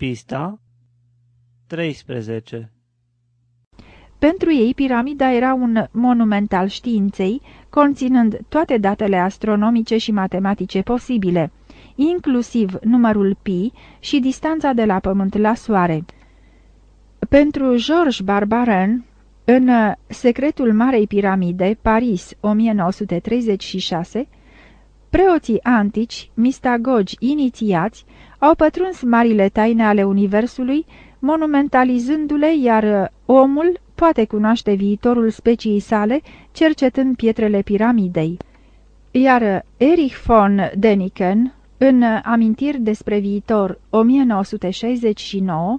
Pista 13 Pentru ei, piramida era un monument al științei, conținând toate datele astronomice și matematice posibile, inclusiv numărul pi și distanța de la Pământ la Soare. Pentru Georges Barbarin, în Secretul Marei Piramide, Paris, 1936, preoții antici, mistagogi inițiați, au pătruns marile taine ale Universului, monumentalizându-le, iar omul poate cunoaște viitorul speciei sale, cercetând pietrele piramidei. Iar Erich von Däniken, în Amintiri despre viitor 1969,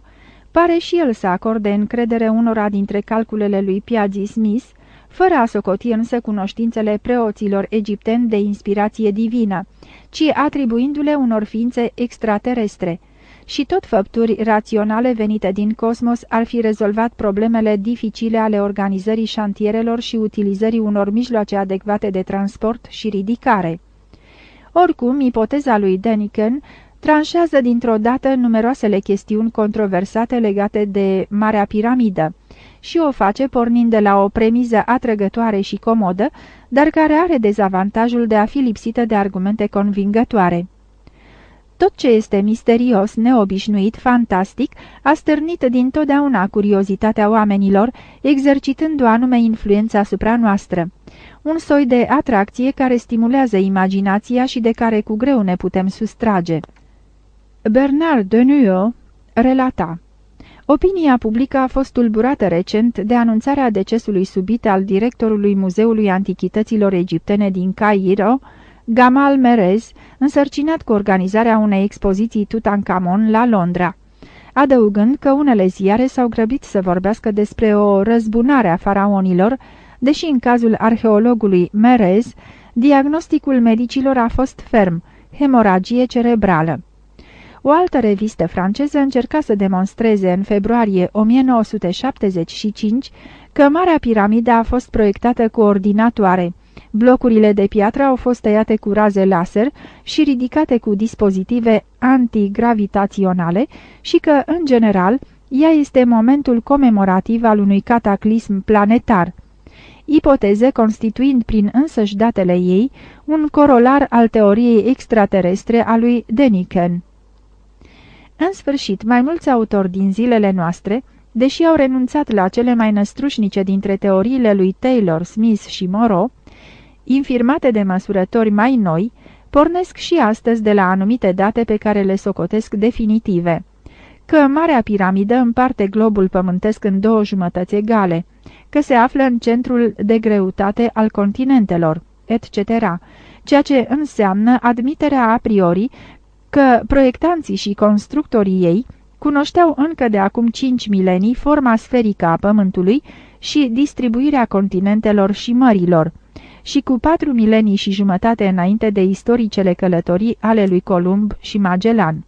pare și el să acorde încredere unora dintre calculele lui Piazzi Smith, fără a socoti însă cunoștințele preoților egipteni de inspirație divină, ci atribuindu-le unor ființe extraterestre. Și tot făpturi raționale venite din cosmos ar fi rezolvat problemele dificile ale organizării șantierelor și utilizării unor mijloace adecvate de transport și ridicare. Oricum, ipoteza lui Deniken tranșează dintr-o dată numeroasele chestiuni controversate legate de Marea Piramidă și o face pornind de la o premiză atrăgătoare și comodă, dar care are dezavantajul de a fi lipsită de argumente convingătoare. Tot ce este misterios, neobișnuit, fantastic, a stârnit dintotdeauna curiozitatea oamenilor, exercitând o anume influență asupra noastră. Un soi de atracție care stimulează imaginația și de care cu greu ne putem sustrage. Bernard de Nuyo relata Opinia publică a fost tulburată recent de anunțarea decesului subit al directorului Muzeului Antichităților Egiptene din Cairo, Gamal Merez, însărcinat cu organizarea unei expoziții Tutankhamon la Londra, adăugând că unele ziare s-au grăbit să vorbească despre o răzbunare a faraonilor, deși în cazul arheologului Merez, diagnosticul medicilor a fost ferm, hemoragie cerebrală. O altă revistă franceză încerca să demonstreze în februarie 1975 că Marea Piramidă a fost proiectată cu ordinatoare. Blocurile de piatră au fost tăiate cu raze laser și ridicate cu dispozitive antigravitaționale și că, în general, ea este momentul comemorativ al unui cataclism planetar. Ipoteze constituind prin însăși datele ei un corolar al teoriei extraterestre a lui Deniken. În sfârșit, mai mulți autori din zilele noastre, deși au renunțat la cele mai năstrușnice dintre teoriile lui Taylor, Smith și Moreau, infirmate de măsurători mai noi, pornesc și astăzi de la anumite date pe care le socotesc definitive. Că Marea Piramidă împarte globul pământesc în două jumătăți egale, că se află în centrul de greutate al continentelor, etc., ceea ce înseamnă admiterea a priori că proiectanții și constructorii ei cunoșteau încă de acum cinci milenii forma sferică a Pământului și distribuirea continentelor și mărilor, și cu patru milenii și jumătate înainte de istoricele călătorii ale lui Columb și Magellan.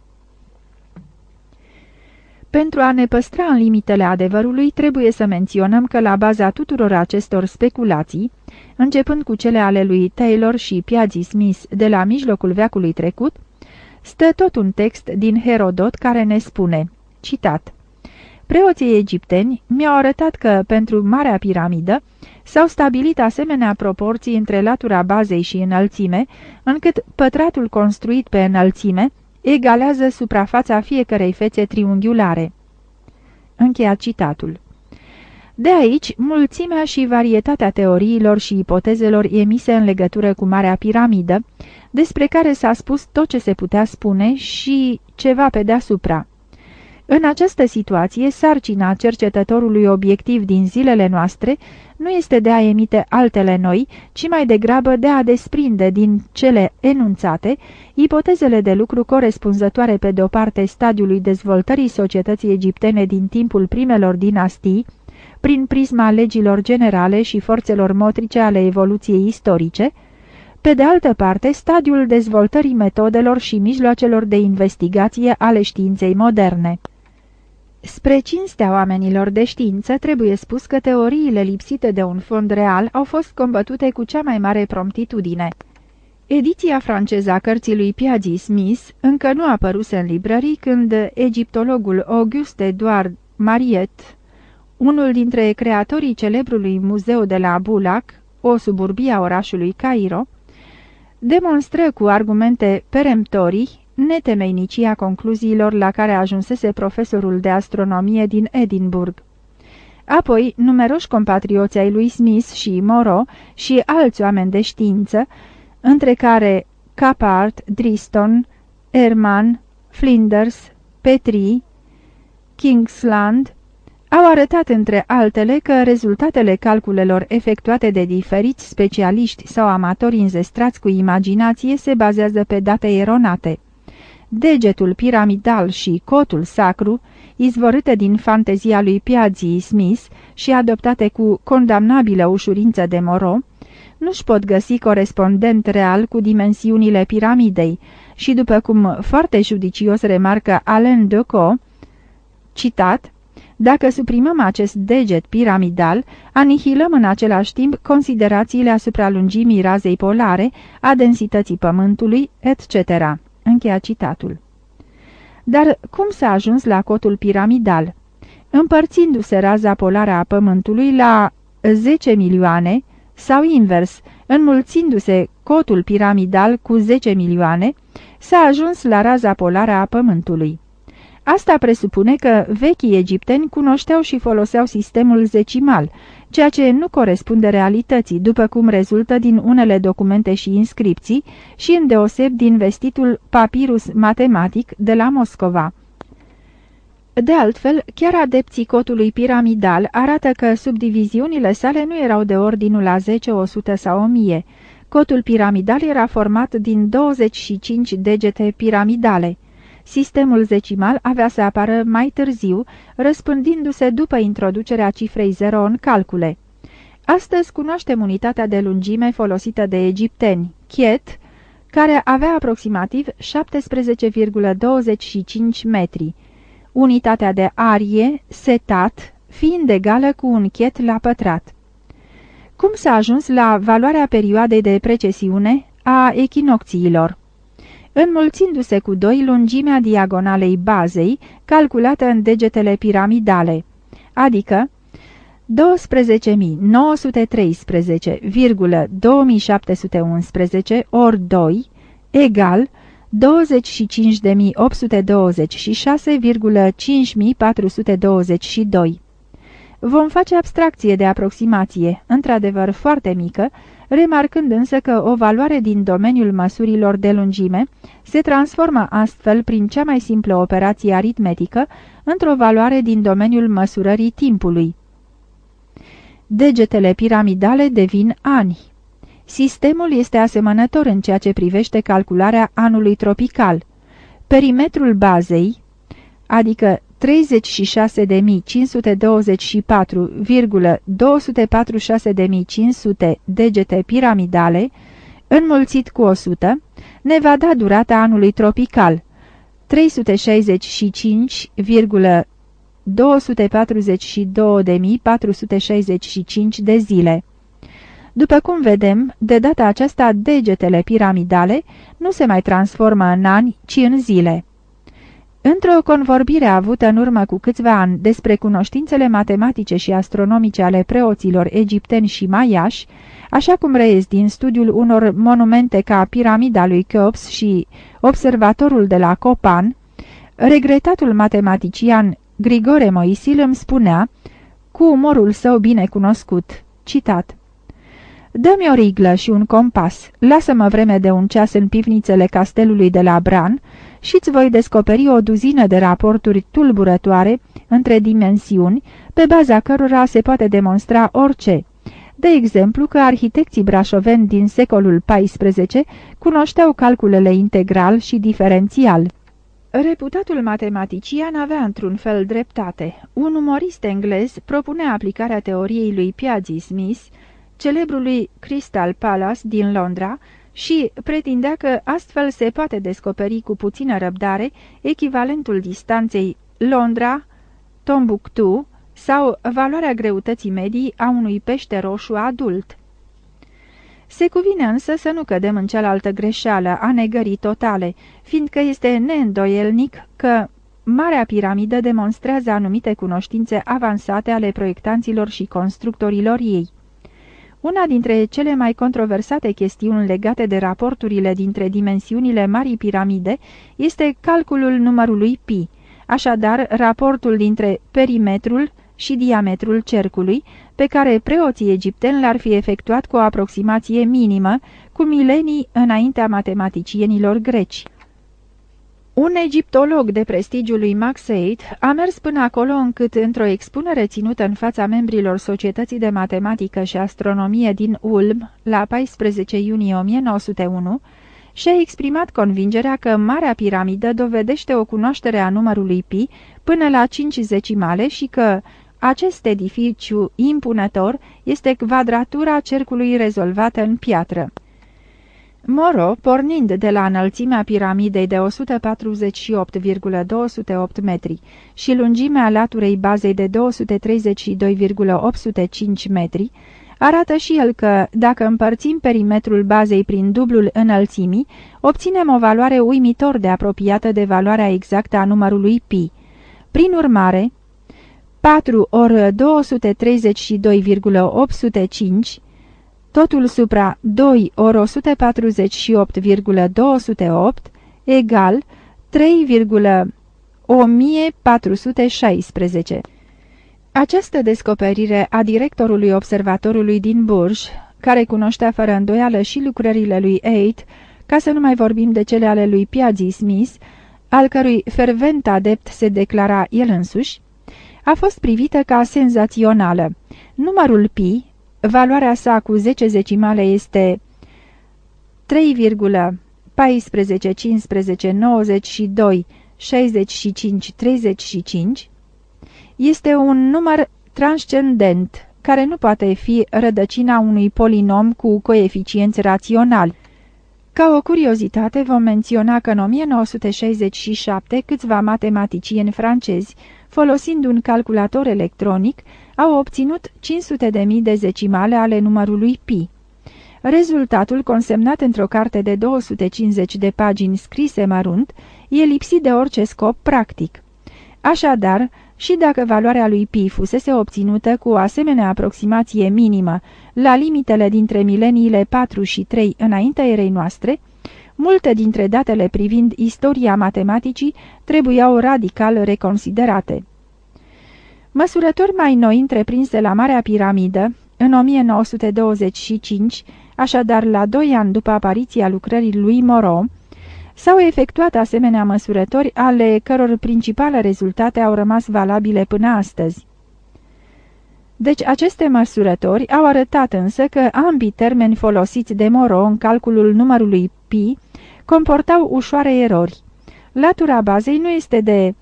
Pentru a ne păstra în limitele adevărului, trebuie să menționăm că la baza tuturor acestor speculații, începând cu cele ale lui Taylor și Piazzi Smith de la mijlocul veacului trecut, stă tot un text din Herodot care ne spune, citat, Preoții egipteni mi-au arătat că, pentru Marea Piramidă, s-au stabilit asemenea proporții între latura bazei și înălțime, încât pătratul construit pe înălțime egalează suprafața fiecărei fețe triunghiulare. Încheia citatul. De aici, mulțimea și varietatea teoriilor și ipotezelor emise în legătură cu Marea Piramidă, despre care s-a spus tot ce se putea spune și ceva pe deasupra. În această situație, sarcina cercetătorului obiectiv din zilele noastre nu este de a emite altele noi, ci mai degrabă de a desprinde din cele enunțate ipotezele de lucru corespunzătoare pe de-o parte stadiului dezvoltării societății egiptene din timpul primelor dinastii, prin prisma legilor generale și forțelor motrice ale evoluției istorice, pe de altă parte stadiul dezvoltării metodelor și mijloacelor de investigație ale științei moderne. Spre cinstea oamenilor de știință, trebuie spus că teoriile lipsite de un fond real au fost combătute cu cea mai mare promptitudine. Ediția franceză a cărții lui Piazzi Smith încă nu a apărut în librării când egiptologul Auguste Edouard Mariet, unul dintre creatorii celebrului muzeu de la Bulac, o suburbie a orașului Cairo, demonstră cu argumente peremptorii netemeinicia concluziilor la care ajunsese profesorul de astronomie din Edinburgh. Apoi, numeroși compatrioți ai lui Smith și Moreau și alți oameni de știință, între care Capart, Driston, Herman, Flinders, Petrie, Kingsland, au arătat între altele că rezultatele calculelor efectuate de diferiți specialiști sau amatori înzestrați cu imaginație se bazează pe date eronate. Degetul piramidal și cotul sacru, izvorâte din fantezia lui Piazzi Smith și adoptate cu condamnabilă ușurință de Moro, nu-și pot găsi corespondent real cu dimensiunile piramidei și, după cum foarte judicios remarcă Alain Decaux, citat, dacă suprimăm acest deget piramidal, anihilăm în același timp considerațiile asupra lungimii razei polare, a densității pământului, etc. Încheia citatul. Dar cum s-a ajuns la cotul piramidal? Împărțindu-se raza polară a pământului la 10 milioane, sau invers, înmulțindu-se cotul piramidal cu 10 milioane, s-a ajuns la raza polară a pământului. Asta presupune că vechii egipteni cunoșteau și foloseau sistemul zecimal, ceea ce nu corespunde realității, după cum rezultă din unele documente și inscripții și îndeoseb din vestitul Papirus Matematic de la Moscova. De altfel, chiar adepții cotului piramidal arată că subdiviziunile sale nu erau de ordinul la 10, 100 sau 1000. Cotul piramidal era format din 25 degete piramidale. Sistemul zecimal avea să apară mai târziu, răspândindu-se după introducerea cifrei 0 în calcule. Astăzi cunoaștem unitatea de lungime folosită de egipteni, chiet, care avea aproximativ 17,25 metri. Unitatea de arie, setat, fiind egală cu un chiet la pătrat. Cum s-a ajuns la valoarea perioadei de precesiune a echinocțiilor? Înmulțindu-se cu doi lungimea diagonalei bazei, calculată în degetele piramidale, adică 12.913,2711 ori 2 egal 25.826,5422. Vom face abstracție de aproximație, într-adevăr foarte mică, remarcând însă că o valoare din domeniul măsurilor de lungime se transformă astfel prin cea mai simplă operație aritmetică într-o valoare din domeniul măsurării timpului. Degetele piramidale devin ani. Sistemul este asemănător în ceea ce privește calcularea anului tropical. Perimetrul bazei, adică 36.524,246.500 degete piramidale, înmulțit cu 100, ne va da durata anului tropical, 365,242.465 de zile. După cum vedem, de data aceasta degetele piramidale nu se mai transformă în ani, ci în zile. Într-o convorbire avută în urmă cu câțiva ani despre cunoștințele matematice și astronomice ale preoților egipteni și maiași, așa cum reiesc din studiul unor monumente ca piramida lui Cheops și observatorul de la Copan, regretatul matematician Grigore Moisil îmi spunea, cu umorul său bine cunoscut, citat, Dă-mi o riglă și un compas, lasă-mă vreme de un ceas în pivnițele castelului de la Bran și îți voi descoperi o duzină de raporturi tulburătoare între dimensiuni, pe baza cărora se poate demonstra orice. De exemplu că arhitecții brașoveni din secolul XIV cunoșteau calculele integral și diferențial. Reputatul matematician avea într-un fel dreptate. Un umorist englez propunea aplicarea teoriei lui Piazzi Smith, celebrului Crystal Palace din Londra, și pretindea că astfel se poate descoperi cu puțină răbdare echivalentul distanței Se cuvine însă să nu cădem în cealaltă greșeală a negării totale, fiindcă este neîndoielnic că Marea Piramidă demonstrează anumite cunoștințe avansate ale proiectanților și constructorilor ei. Una dintre cele mai controversate chestiuni legate de raporturile dintre dimensiunile Marii Piramide este calculul numărului pi, așadar raportul dintre perimetrul și diametrul cercului, pe care preoții egipteni l-ar fi efectuat cu o aproximație minimă, cu milenii înaintea matematicienilor greci. Un egiptolog de prestigiul lui Max Eight a mers până acolo încât, într-o expunere ținută în fața membrilor Societății de Matematică și Astronomie din Ulm, la 14 iunie 1901, și-a exprimat convingerea că Marea Piramidă dovedește o cunoaștere a numărului pi până la 5 zecimale și că acest edificiu impunător este quadratura cercului rezolvată în piatră. Moro, pornind de la înălțimea piramidei de 148,208 metri și lungimea laturei bazei de 232,805 metri, arată și el că, dacă împărțim perimetrul bazei prin dublul înălțimii, obținem o valoare uimitor de apropiată de valoarea exactă a numărului pi. Prin urmare, 4 ori 232,805 totul supra 2 ori 148,208 egal 3,1416. Această descoperire a directorului observatorului din Burj, care cunoștea fără îndoială și lucrările lui Eight, ca să nu mai vorbim de cele ale lui Piazzi Smith, al cărui fervent adept se declara el însuși, a fost privită ca senzațională. Numărul pi, Valoarea sa cu 10 zecimale este 3,14, 15, 92, 65, 35. Este un număr transcendent, care nu poate fi rădăcina unui polinom cu coeficienți raționali. Ca o curiozitate vom menționa că în 1967 câțiva matematicieni francezi, folosind un calculator electronic, au obținut 500.000 de zecimale ale numărului pi. Rezultatul, consemnat într-o carte de 250 de pagini scrise mărunt, e lipsit de orice scop practic. Așadar, și dacă valoarea lui pi fusese obținută cu o asemenea aproximație minimă la limitele dintre mileniile 4 și 3 înaintea erei noastre, multe dintre datele privind istoria matematicii trebuiau radical reconsiderate. Măsurători mai noi întreprinse la Marea Piramidă, în 1925, așadar la doi ani după apariția lucrării lui Moreau, s-au efectuat asemenea măsurători ale căror principale rezultate au rămas valabile până astăzi. Deci aceste măsurători au arătat însă că ambii termeni folosiți de Moreau în calculul numărului pi comportau ușoare erori. Latura bazei nu este de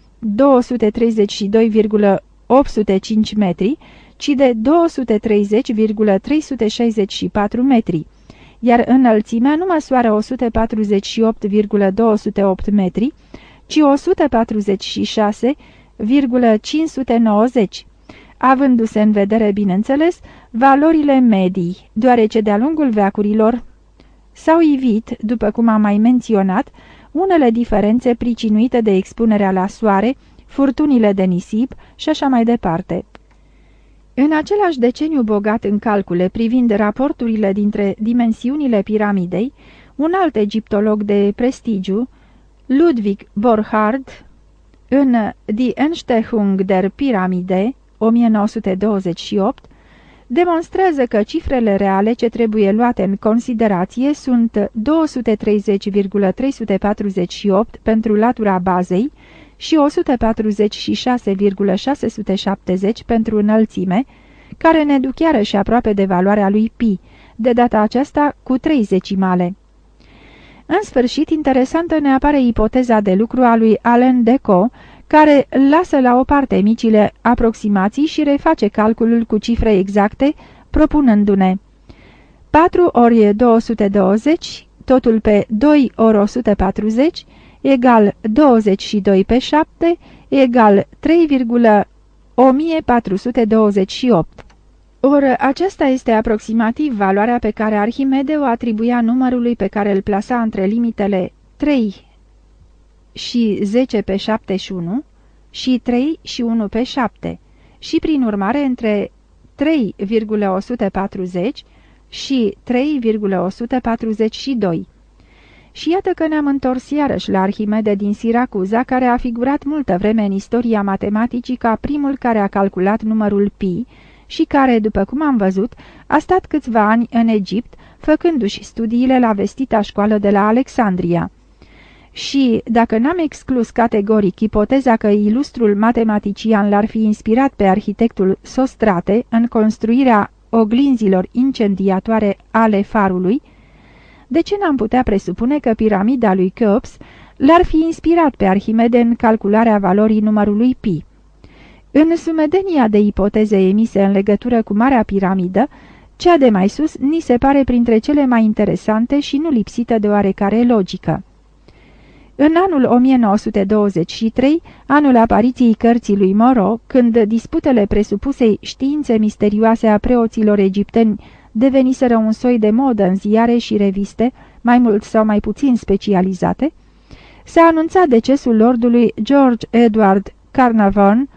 805 metri, ci de 230,364 metri, iar înălțimea nu măsoară 148,208 metri, ci 146,590, avându-se în vedere, bineînțeles, valorile medii, deoarece de-a lungul veacurilor s-au ivit, după cum am mai menționat, unele diferențe pricinuite de expunerea la soare, furtunile de nisip și așa mai departe. În același deceniu bogat în calcule privind raporturile dintre dimensiunile piramidei, un alt egiptolog de prestigiu, Ludwig Borchardt, în Die Entstehung der Pyramide, 1928, demonstrează că cifrele reale ce trebuie luate în considerație sunt 230,348 pentru latura bazei, și 146,670 pentru înălțime, care ne duc iarăși aproape de valoarea lui pi, de data aceasta cu 3 decimale. În sfârșit, interesantă ne apare ipoteza de lucru a lui Alain Deco, care lasă la o parte micile aproximații și reface calculul cu cifre exacte, propunându-ne 4 ori 220, totul pe 2 ori 140, egal 22 pe 7 egal 3,1428. Or, aceasta este aproximativ valoarea pe care Arhimede o atribuia numărului pe care îl plasa între limitele 3 și 10 pe 71 și 3 și 1 pe 7 și, prin urmare, între 3,140 și 3,142. Și iată că ne-am întors iarăși la Arhimede din Siracuza, care a figurat multă vreme în istoria matematicii ca primul care a calculat numărul pi și care, după cum am văzut, a stat câțiva ani în Egipt, făcându-și studiile la vestita școală de la Alexandria. Și, dacă n-am exclus categoric ipoteza că ilustrul matematician l-ar fi inspirat pe arhitectul Sostrate în construirea oglinzilor incendiatoare ale farului, de ce n-am putea presupune că piramida lui Cheops l-ar fi inspirat pe Arhimede în calcularea valorii numărului pi? În sumedenia de ipoteze emise în legătură cu Marea Piramidă, cea de mai sus ni se pare printre cele mai interesante și nu lipsită de oarecare logică. În anul 1923, anul apariției cărții lui Moro, când disputele presupusei științe misterioase a preoților egipteni deveniseră un soi de modă în ziare și reviste, mai mult sau mai puțin specializate, s-a anunțat decesul lordului George Edward Carnarvon,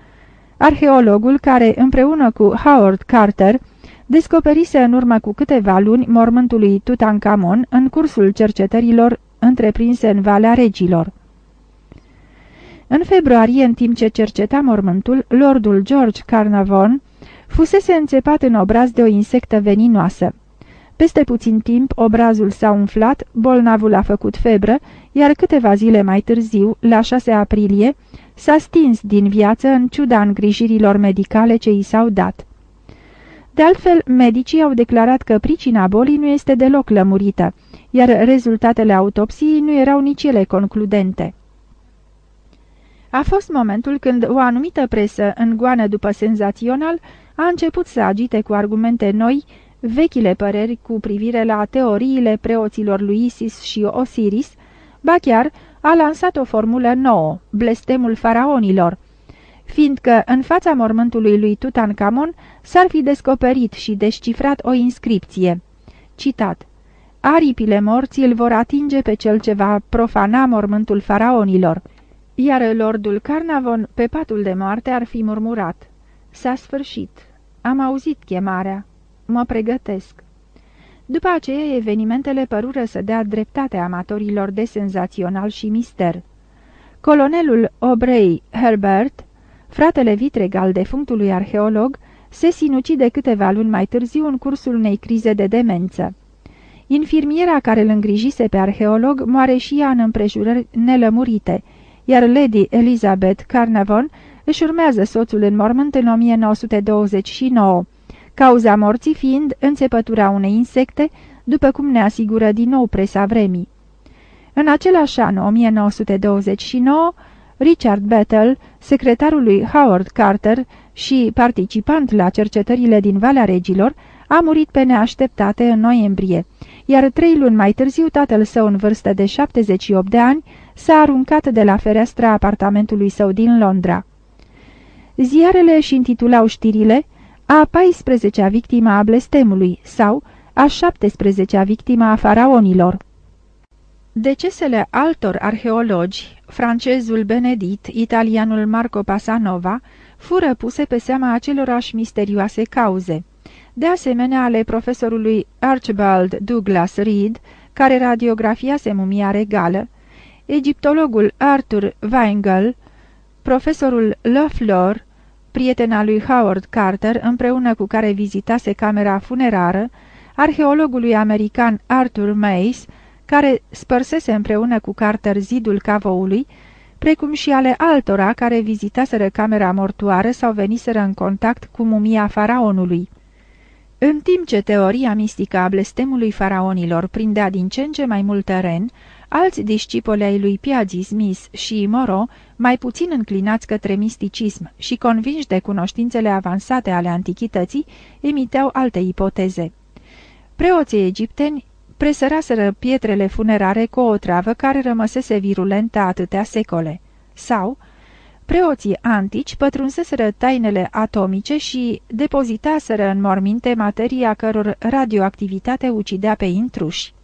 arheologul care, împreună cu Howard Carter, descoperise în urmă cu câteva luni mormântul lui Tutankhamon în cursul cercetărilor întreprinse în Valea Regilor. În februarie, în timp ce cerceta mormântul, lordul George Carnarvon fusese înțepat în obraz de o insectă veninoasă. Peste puțin timp, obrazul s-a umflat, bolnavul a făcut febră, iar câteva zile mai târziu, la 6 aprilie, s-a stins din viață în ciuda îngrijirilor medicale ce i s-au dat. De altfel, medicii au declarat că pricina bolii nu este deloc lămurită, iar rezultatele autopsiei nu erau nici ele concludente. A fost momentul când o anumită presă, în goană după senzațional, a început să agite cu argumente noi vechile păreri cu privire la teoriile preoților lui Isis și Osiris, ba chiar a lansat o formulă nouă, blestemul faraonilor, fiindcă în fața mormântului lui Tutankamon s-ar fi descoperit și descifrat o inscripție. Citat Aripile morții îl vor atinge pe cel ce va profana mormântul faraonilor, iar lordul Carnavon pe patul de moarte ar fi murmurat. S-a sfârșit. Am auzit chemarea. Mă pregătesc. După aceea, evenimentele părură să dea dreptate amatorilor de senzațional și mister. Colonelul Obrey Herbert, fratele vitreg al defunctului arheolog, se sinucide câteva luni mai târziu în cursul unei crize de demență. Infirmiera care îl îngrijise pe arheolog moare și ea în împrejurări nelămurite, iar Lady Elizabeth Carnavon își urmează soțul în mormânt în 1929, cauza morții fiind înțepătura unei insecte, după cum ne asigură din nou presa vremii. În același an, 1929, Richard Battle, secretarul lui Howard Carter și participant la cercetările din Valea Regilor, a murit pe neașteptate în noiembrie, iar trei luni mai târziu tatăl său în vârstă de 78 de ani s-a aruncat de la fereastra apartamentului său din Londra. Ziarele își intitulau știrile a 14-a victima a blestemului sau a 17-a victima a faraonilor. Decesele altor arheologi, francezul Benedit, italianul Marco Pasanova, fură puse pe seama acelorași misterioase cauze. De asemenea, ale profesorului Archibald Douglas Reed, care radiografiase mumia regală, egiptologul Arthur Weingel, profesorul Lefleur, prietena lui Howard Carter, împreună cu care vizitase camera funerară, arheologului american Arthur Mace, care spărsese împreună cu Carter zidul cavoului, precum și ale altora care vizitaseră camera mortoară sau veniseră în contact cu mumia faraonului. În timp ce teoria mistică a blestemului faraonilor prindea din ce în ce mai mult teren, alți discipoli ai lui Piazzi Smith și Moro, mai puțin înclinați către misticism și convinși de cunoștințele avansate ale antichității, emiteau alte ipoteze. Preoții egipteni presăraseră pietrele funerare cu o travă care rămăsese virulentă atâtea secole. Sau, Preoții antici pătrunseseră tainele atomice și depozitaseră în morminte materia căror radioactivitate ucidea pe intruși.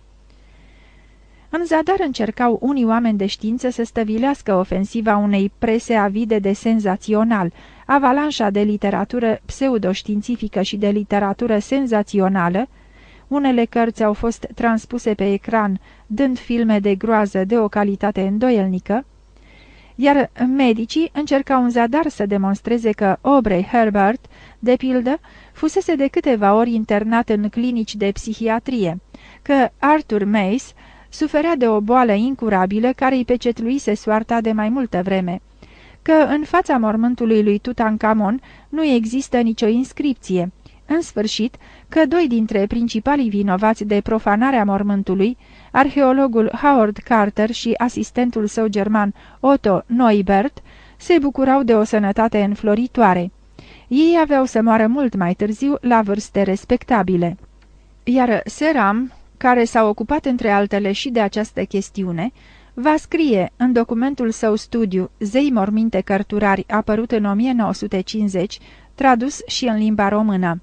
În zadar încercau unii oameni de știință să stăvilească ofensiva unei prese avide de senzațional, avalanșa de literatură pseudoștiințifică și de literatură senzațională, unele cărți au fost transpuse pe ecran, dând filme de groază de o calitate îndoielnică, iar medicii încercau în zadar să demonstreze că Aubrey Herbert, de pildă, fusese de câteva ori internat în clinici de psihiatrie, că Arthur Mace suferea de o boală incurabilă care îi pecetluise soarta de mai multă vreme, că în fața mormântului lui Tutankamon nu există nicio inscripție, în sfârșit că doi dintre principalii vinovați de profanarea mormântului, arheologul Howard Carter și asistentul său german Otto Neubert, se bucurau de o sănătate înfloritoare. Ei aveau să moară mult mai târziu la vârste respectabile. Iar Seram, care s-a ocupat între altele și de această chestiune, va scrie în documentul său studiu Zei morminte cărturari apărut în 1950, tradus și în limba română.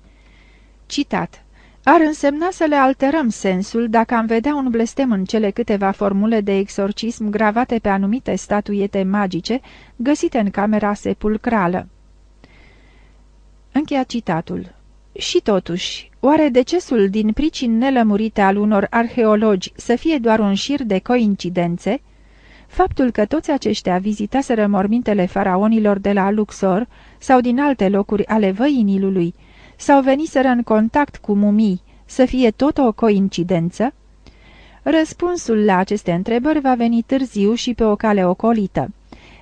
Citat ar însemna să le alterăm sensul dacă am vedea un blestem în cele câteva formule de exorcism gravate pe anumite statuiete magice găsite în camera sepulcrală. Încheia citatul. Și totuși, oare decesul din pricini nelămurite al unor arheologi să fie doar un șir de coincidențe? Faptul că toți aceștia vizitaseră mormintele faraonilor de la Luxor sau din alte locuri ale văii Nilului, sau veniseră în contact cu mumii, să fie tot o coincidență? Răspunsul la aceste întrebări va veni târziu și pe o cale ocolită.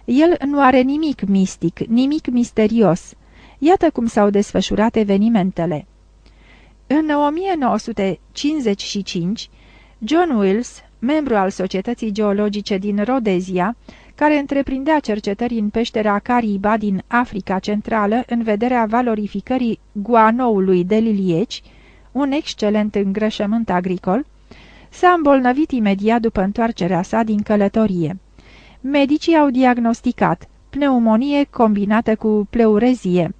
El nu are nimic mistic, nimic misterios. Iată cum s-au desfășurat evenimentele. În 1955, John Wills, membru al Societății Geologice din Rodezia, care întreprindea cercetări în peștera Cariba din Africa Centrală în vederea valorificării guanoului de lilieci, un excelent îngrășământ agricol, s-a îmbolnăvit imediat după întoarcerea sa din călătorie. Medicii au diagnosticat pneumonie combinată cu pleurezie.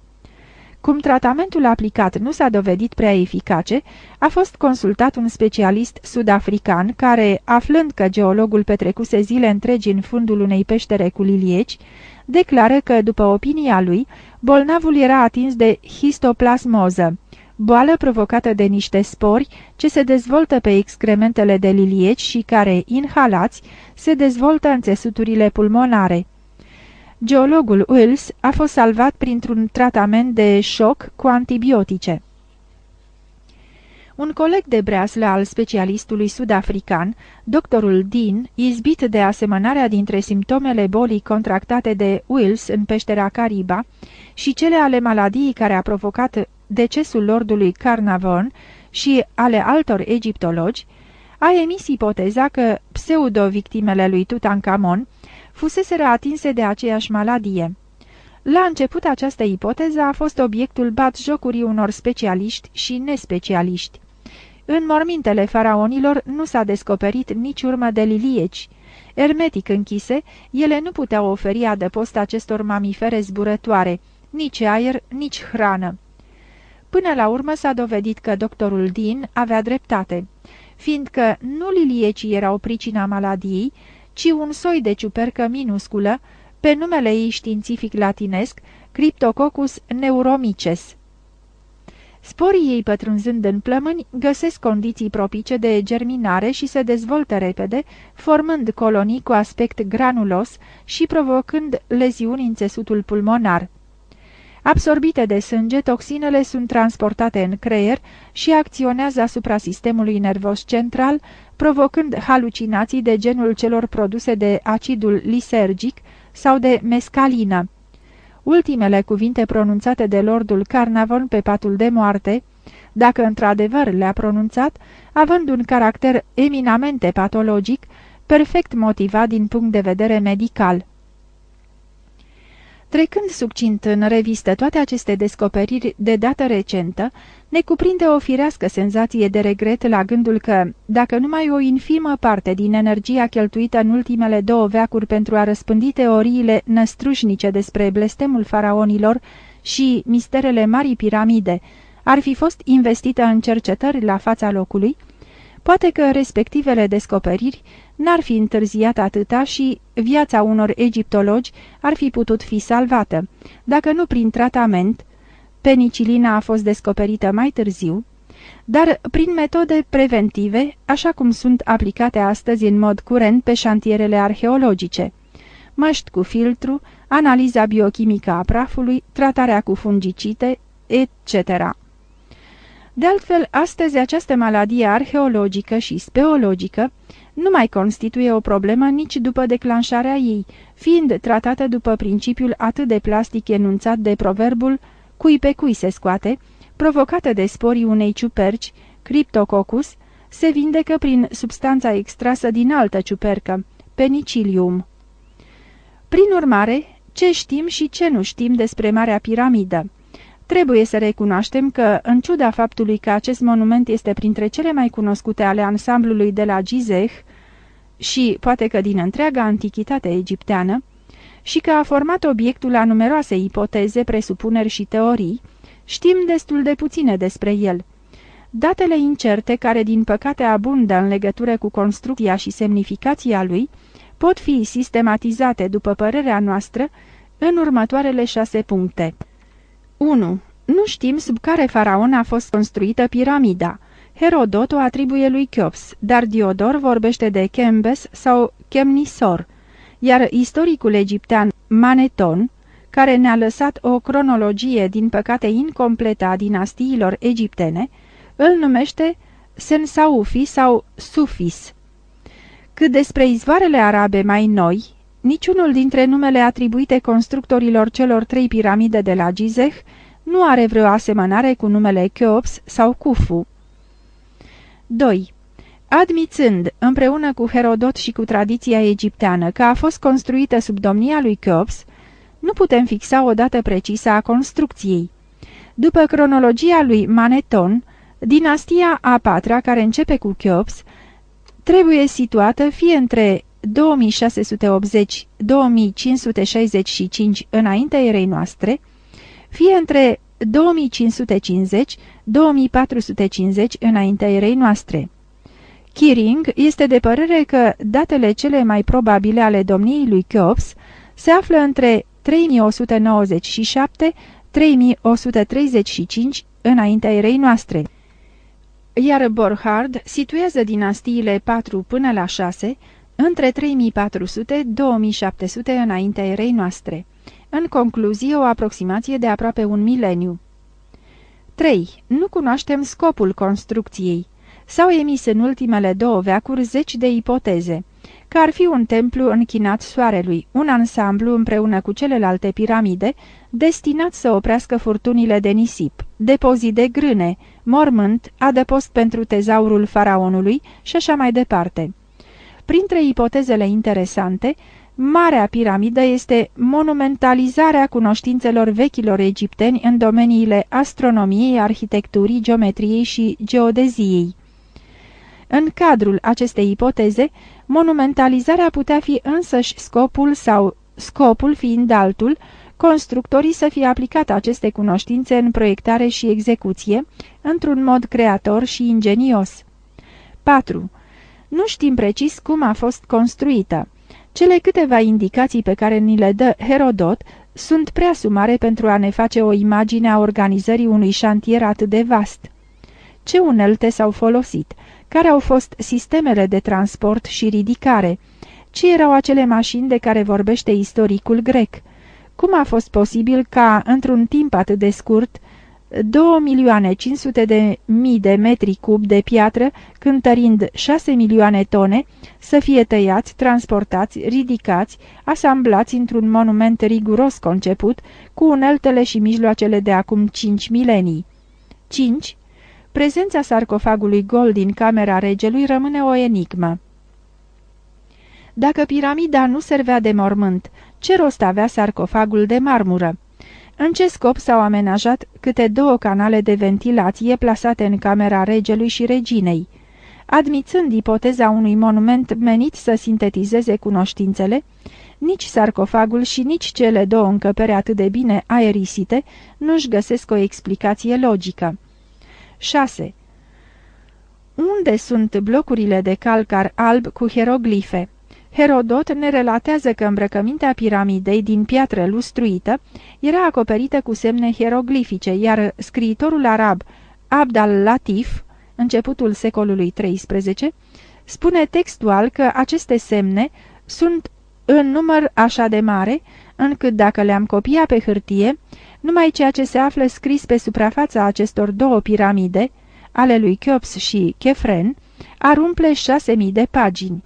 Cum tratamentul aplicat nu s-a dovedit prea eficace, a fost consultat un specialist sud-african care, aflând că geologul petrecuse zile întregi în fundul unei peștere cu lilieci, declară că, după opinia lui, bolnavul era atins de histoplasmoză, boală provocată de niște spori ce se dezvoltă pe excrementele de lilieci și care, inhalați, se dezvoltă în țesuturile pulmonare. Geologul Wills a fost salvat printr-un tratament de șoc cu antibiotice. Un coleg de breaslă al specialistului sud-african, doctorul Dean, izbit de asemănarea dintre simptomele bolii contractate de Wills în peștera Cariba și cele ale maladiei care a provocat decesul lordului Carnavon și ale altor egiptologi, a emis ipoteza că pseudo-victimele lui Tutankamon fuseseră atinse de aceeași maladie. La început această ipoteză a fost obiectul jocurii unor specialiști și nespecialiști. În mormintele faraonilor nu s-a descoperit nici urmă de lilieci. Ermetic închise, ele nu puteau oferi adăpost acestor mamifere zburătoare, nici aer, nici hrană. Până la urmă s-a dovedit că doctorul Dean avea dreptate, fiindcă nu liliecii erau pricina maladiei, ci un soi de ciupercă minusculă, pe numele ei științific latinesc, Cryptococcus neuromices. Sporii ei pătrunzând în plămâni găsesc condiții propice de germinare și se dezvoltă repede, formând colonii cu aspect granulos și provocând leziuni în țesutul pulmonar. Absorbite de sânge, toxinele sunt transportate în creier și acționează asupra sistemului nervos central, provocând halucinații de genul celor produse de acidul lisergic sau de mescalină. Ultimele cuvinte pronunțate de lordul Carnavon pe patul de moarte, dacă într-adevăr le-a pronunțat, având un caracter eminamente patologic, perfect motivat din punct de vedere medical. Trecând succint în revistă toate aceste descoperiri de dată recentă, ne cuprinde o firească senzație de regret la gândul că, dacă numai o infimă parte din energia cheltuită în ultimele două veacuri pentru a răspândi teoriile năstrușnice despre blestemul faraonilor și misterele Marii Piramide ar fi fost investită în cercetări la fața locului, poate că respectivele descoperiri n-ar fi întârziat atâta și viața unor egiptologi ar fi putut fi salvată, dacă nu prin tratament, penicilina a fost descoperită mai târziu, dar prin metode preventive, așa cum sunt aplicate astăzi în mod curent pe șantierele arheologice. Măști cu filtru, analiza biochimică a prafului, tratarea cu fungicite, etc. De altfel, astăzi această maladie arheologică și speologică nu mai constituie o problemă nici după declanșarea ei, fiind tratată după principiul atât de plastic enunțat de proverbul cui pe cui se scoate, provocată de sporii unei ciuperci, Cryptococcus, se vindecă prin substanța extrasă din altă ciupercă, penicillium. Prin urmare, ce știm și ce nu știm despre Marea Piramidă? Trebuie să recunoaștem că, în ciuda faptului că acest monument este printre cele mai cunoscute ale ansamblului de la Gizeh și poate că din întreaga antichitate egipteană, și că a format obiectul a numeroase ipoteze, presupuneri și teorii, știm destul de puține despre el. Datele incerte, care din păcate abundă în legătură cu construcția și semnificația lui, pot fi sistematizate, după părerea noastră, în următoarele șase puncte. 1. Nu știm sub care faraon a fost construită piramida. Herodot o atribuie lui Cheops, dar Diodor vorbește de Chembes sau Chemnisor, iar istoricul egiptean Maneton, care ne-a lăsat o cronologie din păcate incompletă a dinastiilor egiptene, îl numește Sensaufi sau Sufis. Cât despre izvoarele arabe mai noi, niciunul dintre numele atribuite constructorilor celor trei piramide de la Gizeh nu are vreo asemănare cu numele Cheops sau Khufu. 2. Admițând, împreună cu Herodot și cu tradiția egipteană, că a fost construită sub domnia lui Cheops, nu putem fixa o dată precisă a construcției. După cronologia lui Maneton, dinastia a patra, care începe cu Cheops, trebuie situată fie între 2680-2565 înaintea erei noastre, fie între 2550-2450 înaintea erei noastre. Kiring este de părere că datele cele mai probabile ale domniei lui Cheops se află între 3197-3135 înaintea erei noastre, iar Borhard situează dinastiile 4 până la 6 între 3400-2700 înaintea erei noastre. În concluzie, o aproximație de aproape un mileniu. 3. Nu cunoaștem scopul construcției. S-au emis în ultimele două veacuri zeci de ipoteze, că ar fi un templu închinat soarelui, un ansamblu împreună cu celelalte piramide, destinat să oprească furtunile de nisip, depozit de grâne, mormânt, adăpost pentru tezaurul faraonului și așa mai departe. Printre ipotezele interesante, Marea piramidă este monumentalizarea cunoștințelor vechilor egipteni în domeniile astronomiei, arhitecturii, geometriei și geodeziei. În cadrul acestei ipoteze, monumentalizarea putea fi însăși scopul sau, scopul fiind altul, constructorii să fie aplicat aceste cunoștințe în proiectare și execuție, într-un mod creator și ingenios. 4. Nu știm precis cum a fost construită. Cele câteva indicații pe care ni le dă Herodot sunt prea sumare pentru a ne face o imagine a organizării unui șantier atât de vast. Ce unelte s-au folosit? Care au fost sistemele de transport și ridicare? Ce erau acele mașini de care vorbește istoricul grec? Cum a fost posibil ca, într-un timp atât de scurt, 2.500.000 de mii de metri cub de piatră, cântărind 6 milioane tone, să fie tăiați, transportați, ridicați, asamblați într-un monument riguros conceput, cu uneltele și mijloacele de acum 5 milenii. 5. Prezența sarcofagului gol din camera regelui rămâne o enigmă. Dacă piramida nu servea de mormânt, ce rost avea sarcofagul de marmură? În ce scop s-au amenajat câte două canale de ventilație plasate în camera regelui și reginei? Admițând ipoteza unui monument menit să sintetizeze cunoștințele, nici sarcofagul și nici cele două încăpere atât de bine aerisite nu-și găsesc o explicație logică. 6. Unde sunt blocurile de calcar alb cu hieroglife? Herodot ne relatează că îmbrăcămintea piramidei din piatră lustruită era acoperită cu semne hieroglifice, iar scriitorul arab Abd al-Latif, începutul secolului XIII, spune textual că aceste semne sunt în număr așa de mare, încât dacă le-am copia pe hârtie, numai ceea ce se află scris pe suprafața acestor două piramide, ale lui Cheops și Chefren, ar umple șase mii de pagini.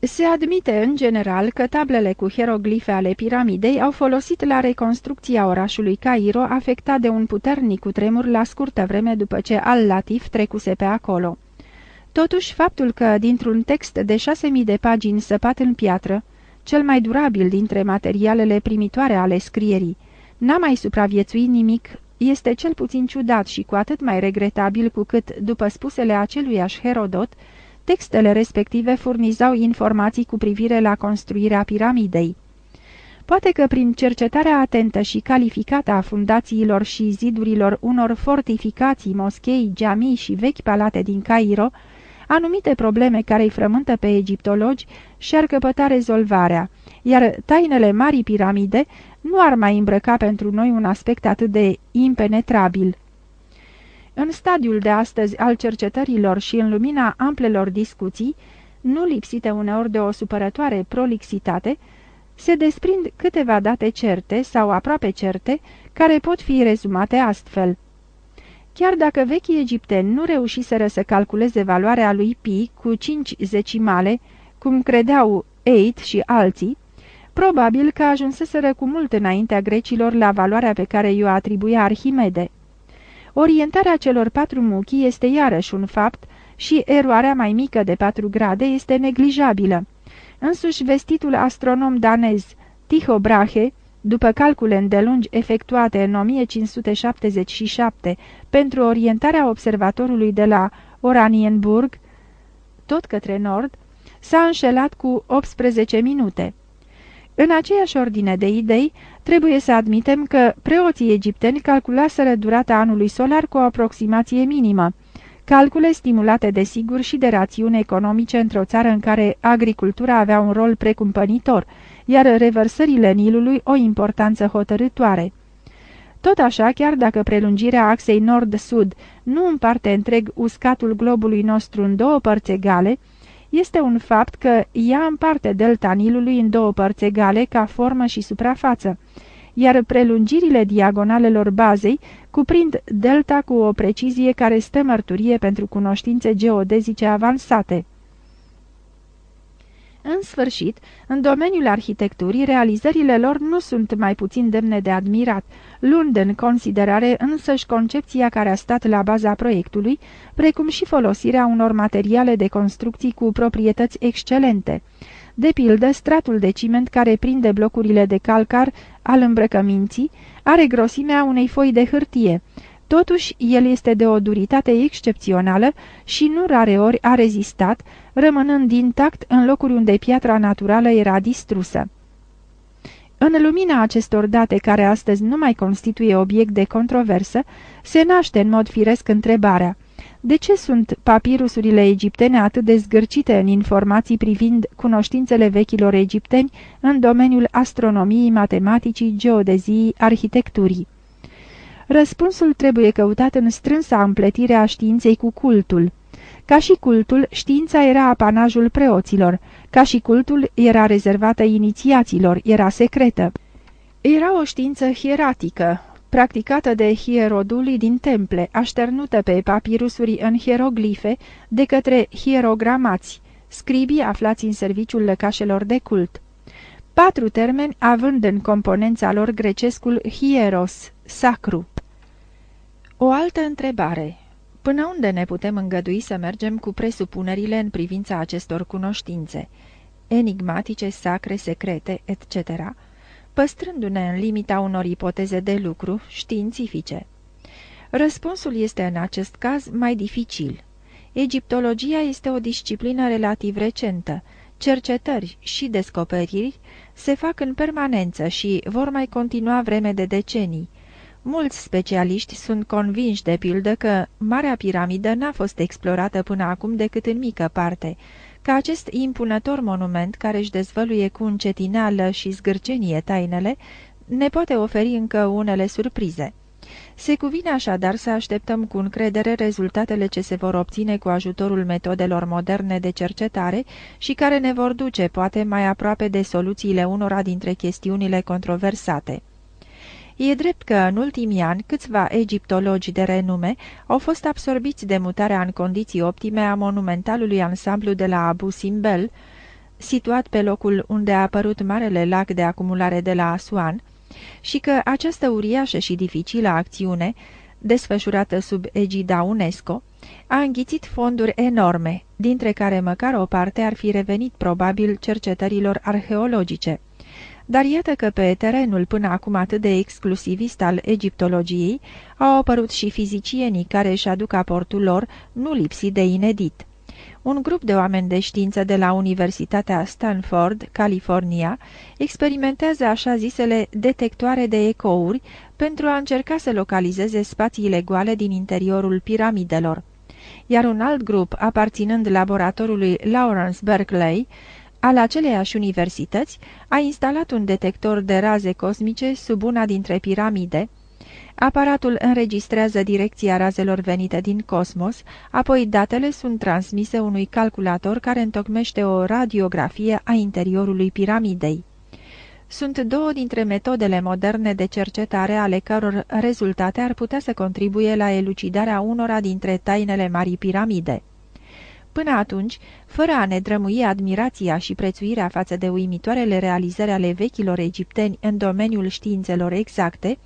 Se admite în general că tablele cu hieroglife ale piramidei au folosit la reconstrucția orașului Cairo afectat de un puternic cutremur la scurtă vreme după ce Al-Latif trecuse pe acolo. Totuși, faptul că dintr-un text de șase mii de pagini săpat în piatră, cel mai durabil dintre materialele primitoare ale scrierii, n-a mai supraviețuit nimic, este cel puțin ciudat și cu atât mai regretabil cu cât, după spusele aceluiași Herodot, textele respective furnizau informații cu privire la construirea piramidei. Poate că prin cercetarea atentă și calificată a fundațiilor și zidurilor unor fortificații, moschei, geamii și vechi palate din Cairo, anumite probleme care îi frământă pe egiptologi și-ar căpăta rezolvarea, iar tainele Marii Piramide nu ar mai îmbrăca pentru noi un aspect atât de impenetrabil. În stadiul de astăzi al cercetărilor și în lumina amplelor discuții, nu lipsite uneori de o supărătoare prolixitate, se desprind câteva date certe sau aproape certe, care pot fi rezumate astfel – Chiar dacă vechii egipteni nu reușiseră să calculeze valoarea lui Pi cu cinci zecimale, cum credeau Eit și alții, probabil că ajunseseră cu mult înaintea grecilor la valoarea pe care i-o atribuia Arhimede. Orientarea celor patru muchii este iarăși un fapt și eroarea mai mică de patru grade este neglijabilă. Însuși vestitul astronom danez Tycho Brahe după calcule îndelungi efectuate în 1577 pentru orientarea observatorului de la Oranienburg, tot către nord, s-a înșelat cu 18 minute. În aceeași ordine de idei, trebuie să admitem că preoții egipteni calculaseră durata anului solar cu o aproximație minimă, calcule stimulate de sigur și de rațiuni economice într-o țară în care agricultura avea un rol precumpănitor, iar revărsările Nilului o importanță hotărâtoare. Tot așa, chiar dacă prelungirea axei nord-sud nu împarte întreg uscatul globului nostru în două părți egale, este un fapt că ea împarte delta Nilului în două părți egale ca formă și suprafață, iar prelungirile diagonalelor bazei cuprind delta cu o precizie care stă mărturie pentru cunoștințe geodezice avansate. În sfârșit, în domeniul arhitecturii, realizările lor nu sunt mai puțin demne de admirat, luând în considerare însăși concepția care a stat la baza proiectului, precum și folosirea unor materiale de construcții cu proprietăți excelente. De pildă, stratul de ciment care prinde blocurile de calcar al îmbrăcăminții are grosimea unei foi de hârtie, Totuși, el este de o duritate excepțională și nu rare ori a rezistat, rămânând intact în locuri unde piatra naturală era distrusă. În lumina acestor date care astăzi nu mai constituie obiect de controversă, se naște în mod firesc întrebarea de ce sunt papirusurile egiptene atât de zgârcite în informații privind cunoștințele vechilor egipteni în domeniul astronomiei, matematicii, geodeziei, arhitecturii? Răspunsul trebuie căutat în strânsa împletire a științei cu cultul. Ca și cultul, știința era apanajul preoților, ca și cultul era rezervată inițiaților, era secretă. Era o știință hieratică, practicată de hierodulii din temple, așternută pe papirusuri în hieroglife de către hierogramați, scribii aflați în serviciul lăcașelor de cult. Patru termeni având în componența lor grecescul hieros, sacru. O altă întrebare. Până unde ne putem îngădui să mergem cu presupunerile în privința acestor cunoștințe? enigmatice, sacre, secrete, etc., păstrându-ne în limita unor ipoteze de lucru științifice. Răspunsul este în acest caz mai dificil. Egiptologia este o disciplină relativ recentă, cercetări și descoperiri se fac în permanență și vor mai continua vreme de decenii. Mulți specialiști sunt convinși de pildă că Marea Piramidă n-a fost explorată până acum decât în mică parte, că acest impunător monument care își dezvăluie cu încetineală și zgârcenie tainele ne poate oferi încă unele surprize. Se cuvine așadar să așteptăm cu încredere rezultatele ce se vor obține cu ajutorul metodelor moderne de cercetare și care ne vor duce, poate, mai aproape de soluțiile unora dintre chestiunile controversate. E drept că în ultimii ani câțiva egiptologi de renume au fost absorbiți de mutarea în condiții optime a monumentalului ansamblu de la Abu Simbel, situat pe locul unde a apărut marele lac de acumulare de la Asuan, și că această uriașă și dificilă acțiune, desfășurată sub egida UNESCO, a înghițit fonduri enorme, dintre care măcar o parte ar fi revenit probabil cercetărilor arheologice. Dar iată că pe terenul până acum atât de exclusivist al egiptologiei au apărut și fizicienii care își aduc aportul lor, nu lipsit de inedit un grup de oameni de știință de la Universitatea Stanford, California, experimentează așa zisele detectoare de ecouri pentru a încerca să localizeze spațiile goale din interiorul piramidelor. Iar un alt grup, aparținând laboratorului Lawrence Berkeley, al aceleiași universități, a instalat un detector de raze cosmice sub una dintre piramide, Aparatul înregistrează direcția razelor venite din cosmos, apoi datele sunt transmise unui calculator care întocmește o radiografie a interiorului piramidei. Sunt două dintre metodele moderne de cercetare ale căror rezultate ar putea să contribuie la elucidarea unora dintre tainele Marii Piramide. Până atunci, fără a ne drămui admirația și prețuirea față de uimitoarele realizări ale vechilor egipteni în domeniul științelor exacte,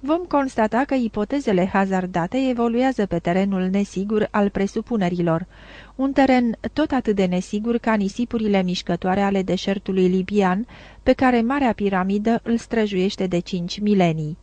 vom constata că ipotezele hazardate evoluează pe terenul nesigur al presupunerilor, un teren tot atât de nesigur ca nisipurile mișcătoare ale deșertului libian, pe care Marea Piramidă îl străjuiește de cinci milenii.